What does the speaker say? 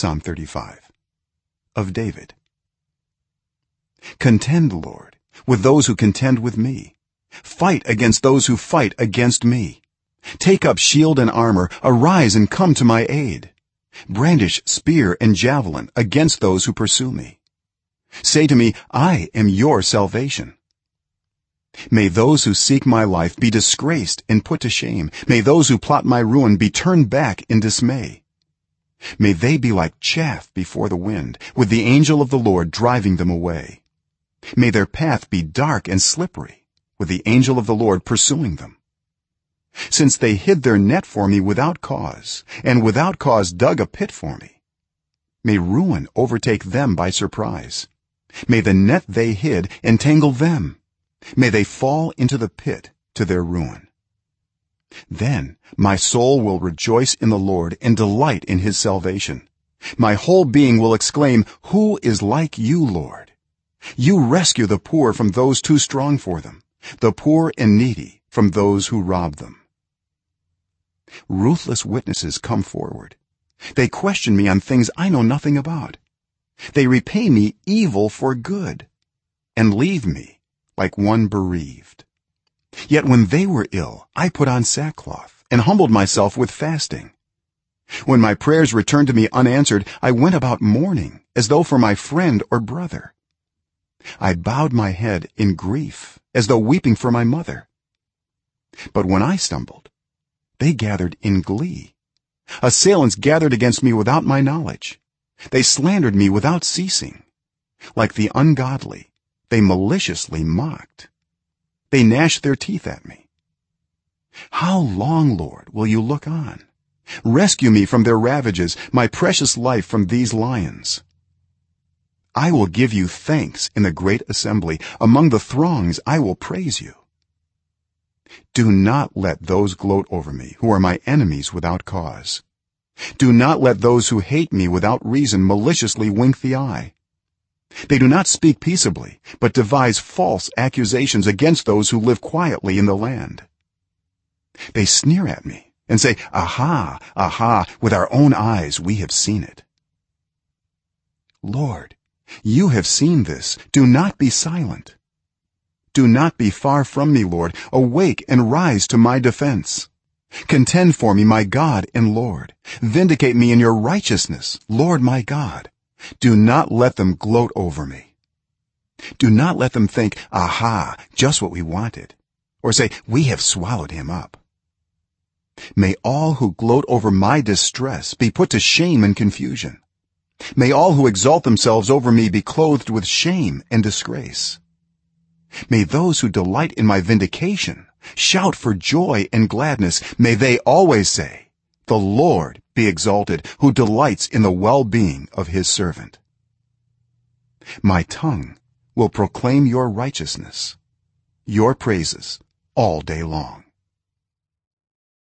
psalm 35 of david. Contend lord with those who contend with me. Fight against those who fight against me. Take up shield and armor. Arise and come to my aid. Brandish spear and javelin against those who pursue me. Say to me i am your salvation. May those who seek my life be disgraced and put to shame. May those who plot my ruin be turned back in dismay may they be like chaff before the wind with the angel of the lord driving them away. May their path be dark and slippery with the angel of the lord pursuing them. Since they hid their net for me without cause and without cause dug a pit for me may ruin overtake them by surprise. May the net they hid entangle them. May they fall into the pit to their ruin then my soul will rejoice in the lord and delight in his salvation. My whole being will exclaim who is like you lord? You rescue the poor from those too strong for them the poor and needy from those who rob them. Ruthless witnesses come forward. They question me on things i know nothing about. They repay me evil for good and leave me like one bereaved yet when they were ill i put on sackcloth and humbled myself with fasting. When my prayers returned to me unanswered i went about mourning as though for my friend or brother. I bowed my head in grief as though weeping for my mother. But when i stumbled they gathered in glee. Assailants gathered against me without my knowledge. They slandered me without ceasing. Like the ungodly they maliciously mocked they gnashed their teeth at me. How long lord will you look on? Rescue me from their ravages my precious life from these lions. I will give you thanks in the great assembly. Among the throngs i will praise you. Do not let those gloat over me who are my enemies without cause. Do not let those who hate me without reason maliciously wink the eye they do not speak peaceably but devise false accusations against those who live quietly in the land. They sneer at me and say aha aha with our own eyes we have seen it. Lord you have seen this. Do not be silent. Do not be far from me lord. Awake and rise to my defense. Contend for me my god and lord. Vindicate me in your righteousness lord my god do not let them gloat over me. Do not let them think aha just what we wanted or say we have swallowed him up. May all who gloat over my distress be put to shame and confusion. May all who exalt themselves over me be clothed with shame and disgrace. May those who delight in my vindication shout for joy and gladness. May they always say the lord be exalted who delights in the well-being of his servant. My tongue will proclaim your righteousness your praises all day long